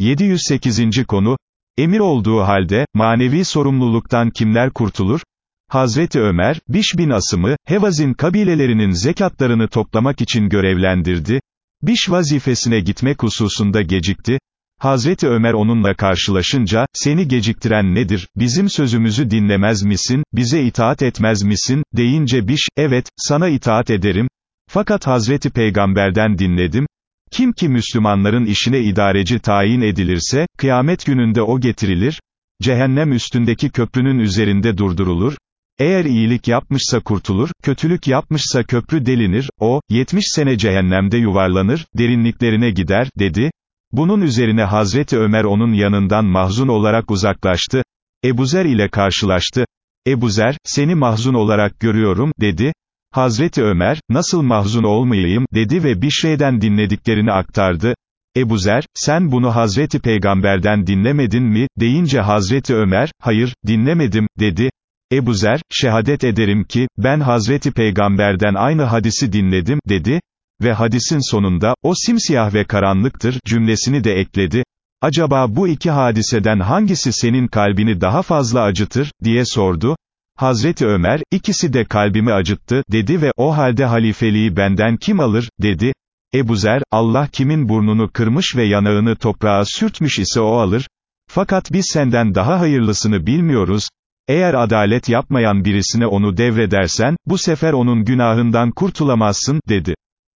708. konu, emir olduğu halde, manevi sorumluluktan kimler kurtulur? Hazreti Ömer, Biş bin Asım'ı, Hevazin kabilelerinin zekatlarını toplamak için görevlendirdi. Biş vazifesine gitmek hususunda gecikti. Hazreti Ömer onunla karşılaşınca, seni geciktiren nedir, bizim sözümüzü dinlemez misin, bize itaat etmez misin, deyince Biş, evet, sana itaat ederim, fakat Hazreti Peygamberden dinledim, kim ki Müslümanların işine idareci tayin edilirse, kıyamet gününde o getirilir, cehennem üstündeki köprünün üzerinde durdurulur, eğer iyilik yapmışsa kurtulur, kötülük yapmışsa köprü delinir, o, 70 sene cehennemde yuvarlanır, derinliklerine gider, dedi. Bunun üzerine Hazreti Ömer onun yanından mahzun olarak uzaklaştı. Ebu Zer ile karşılaştı. Ebu Zer, seni mahzun olarak görüyorum, dedi. Hazreti Ömer, nasıl mahzun olmayayım, dedi ve bir şeyden dinlediklerini aktardı. Ebu Zer, sen bunu Hazreti Peygamberden dinlemedin mi, deyince Hazreti Ömer, hayır, dinlemedim, dedi. Ebu Zer, şehadet ederim ki, ben Hazreti Peygamberden aynı hadisi dinledim, dedi, ve hadisin sonunda, o simsiyah ve karanlıktır, cümlesini de ekledi. Acaba bu iki hadiseden hangisi senin kalbini daha fazla acıtır, diye sordu. Hazreti Ömer, ikisi de kalbimi acıttı, dedi ve, o halde halifeliği benden kim alır, dedi. Ebu Zer, Allah kimin burnunu kırmış ve yanağını toprağa sürtmüş ise o alır. Fakat biz senden daha hayırlısını bilmiyoruz. Eğer adalet yapmayan birisine onu devredersen, bu sefer onun günahından kurtulamazsın, dedi.